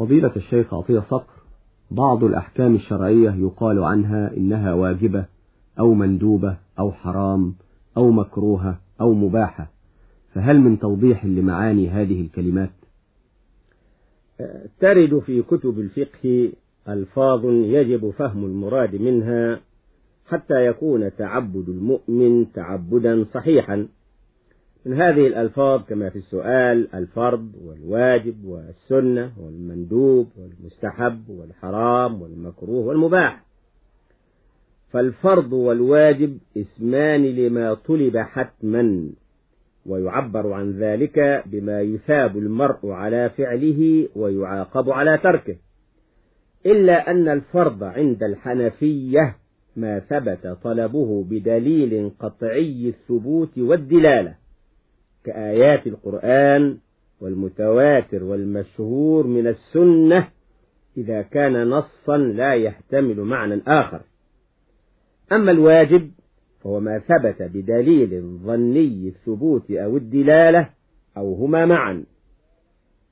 فضيلة الشيخ عطية صقر بعض الأحكام الشرعية يقال عنها إنها واجبة أو مندوبة أو حرام أو مكروهة أو مباحة فهل من توضيح لمعاني هذه الكلمات؟ ترد في كتب الفقه ألفاظ يجب فهم المراد منها حتى يكون تعبد المؤمن تعبدا صحيحا. من هذه الألفاظ كما في السؤال الفرض والواجب والسنة والمندوب والمستحب والحرام والمكروه والمباح. فالفرض والواجب اسمان لما طلب حتما ويعبر عن ذلك بما يثاب المرء على فعله ويعاقب على تركه. إلا أن الفرض عند الحنفية ما ثبت طلبه بدليل قطعي الثبوت والدلالة. كآيات القرآن والمتواتر والمشهور من السنة إذا كان نصا لا يحتمل معنى آخر. أما الواجب فهو ما ثبت بدليل ظني الثبوت أو الدلالة أو هما معا.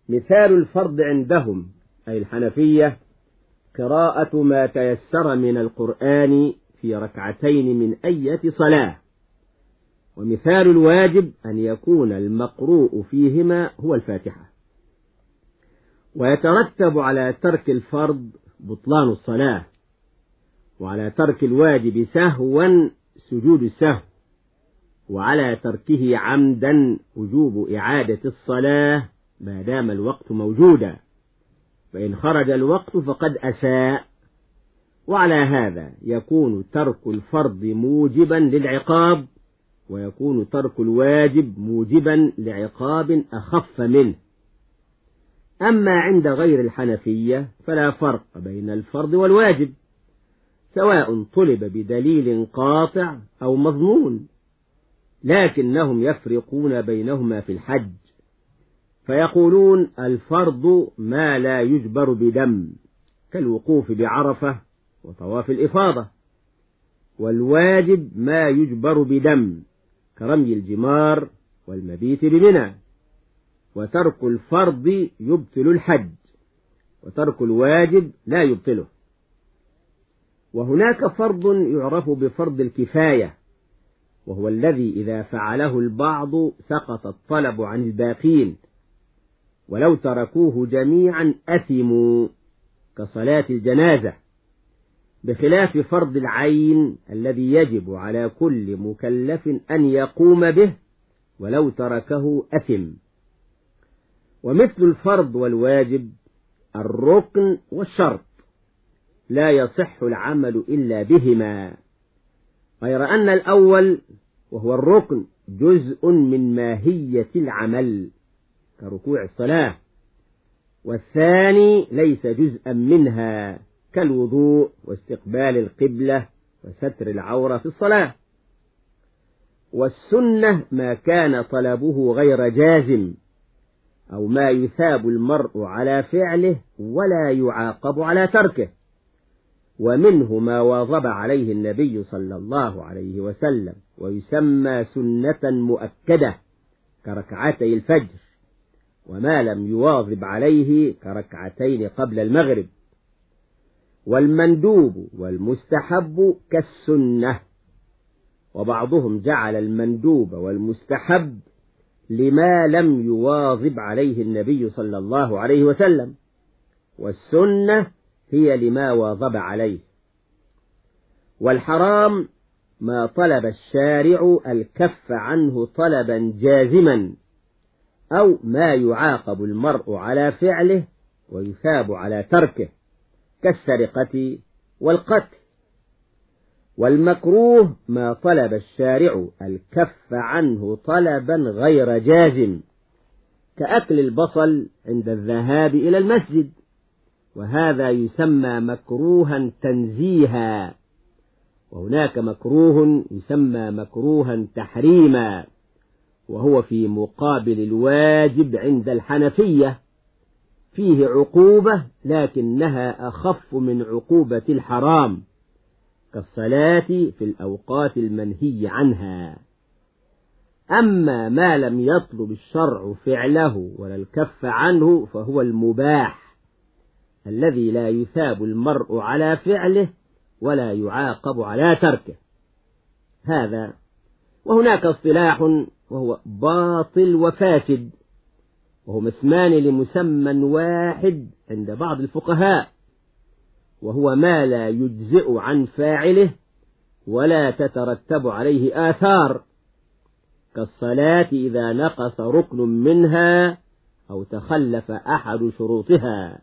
مثال الفرض عندهم أي الحنفية قراءة ما تيسر من القرآن في ركعتين من أية صلاة. ومثال الواجب أن يكون المقروء فيهما هو الفاتحة. ويترتب على ترك الفرض بطلان الصلاة وعلى ترك الواجب سهوا سجود السهو وعلى تركه عمدا وجوب إعادة الصلاة ما دام الوقت موجودا. فإن خرج الوقت فقد أساء. وعلى هذا يكون ترك الفرض موجبا للعقاب ويكون ترك الواجب موجبا لعقاب أخف منه. أما عند غير الحنفية فلا فرق بين الفرض والواجب سواء طلب بدليل قاطع أو مضمون لكنهم يفرقون بينهما في الحج. فيقولون الفرض ما لا يجبر بدم كالوقوف بعرفة وطواف الإفاضة والواجب ما يجبر بدم. كرمي الجمار والمبيت بمنى وترك الفرض يبطل الحج وترك الواجب لا يبطله. وهناك فرض يعرف بفرض الكفاية وهو الذي إذا فعله البعض سقط الطلب عن الباقين ولو تركوه جميعا أثموا كصلاة الجنازة. بخلاف فرض العين الذي يجب على كل مكلف أن يقوم به ولو تركه أثم. ومثل الفرض والواجب الركن والشرط لا يصح العمل إلا بهما. غير أن الأول وهو الركن جزء من ماهية العمل كركوع الصلاة والثاني ليس جزءا منها. كالوضوء واستقبال القبلة وستر العورة في الصلاة. والسنة ما كان طلبه غير جازم أو ما يثاب المرء على فعله ولا يعاقب على تركه. ومنه ما واظب عليه النبي صلى الله عليه وسلم ويسمى سنة مؤكدة كركعتي الفجر وما لم يواظب عليه كركعتين قبل المغرب. والمندوب والمستحب كالسنة. وبعضهم جعل المندوب والمستحب لما لم يواظب عليه النبي صلى الله عليه وسلم والسنة هي لما واظب عليه. والحرام ما طلب الشارع الكف عنه طلبا جازما أو ما يعاقب المرء على فعله ويثاب على تركه. كالسرقة والقتل. والمكروه ما طلب الشارع الكف عنه طلبا غير جازم كأكل البصل عند الذهاب إلى المسجد. وهذا يسمى مكروها تنزيها. وهناك مكروه يسمى مكروها تحريما وهو في مقابل الواجب عند الحنفية. فيه عقوبة لكنها أخف من عقوبة الحرام كالصلاة في الأوقات المنهي عنها. أما ما لم يطلب الشرع فعله ولا الكف عنه فهو المباح الذي لا يثاب المرء على فعله ولا يعاقب على تركه. هذا وهناك اصطلاح وهو باطل وفاسد. وهما اسمان لمسمى واحد عند بعض الفقهاء وهو ما لا يجزئ عن فاعله ولا تترتب عليه آثار كالصلاة إذا نقص ركن منها أو تخلف أحد شروطها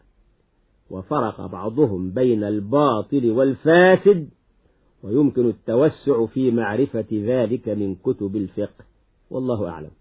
وفرق بعضهم بين الباطل والفاسد ويمكن التوسع في معرفة ذلك من كتب الفقه. والله أعلم.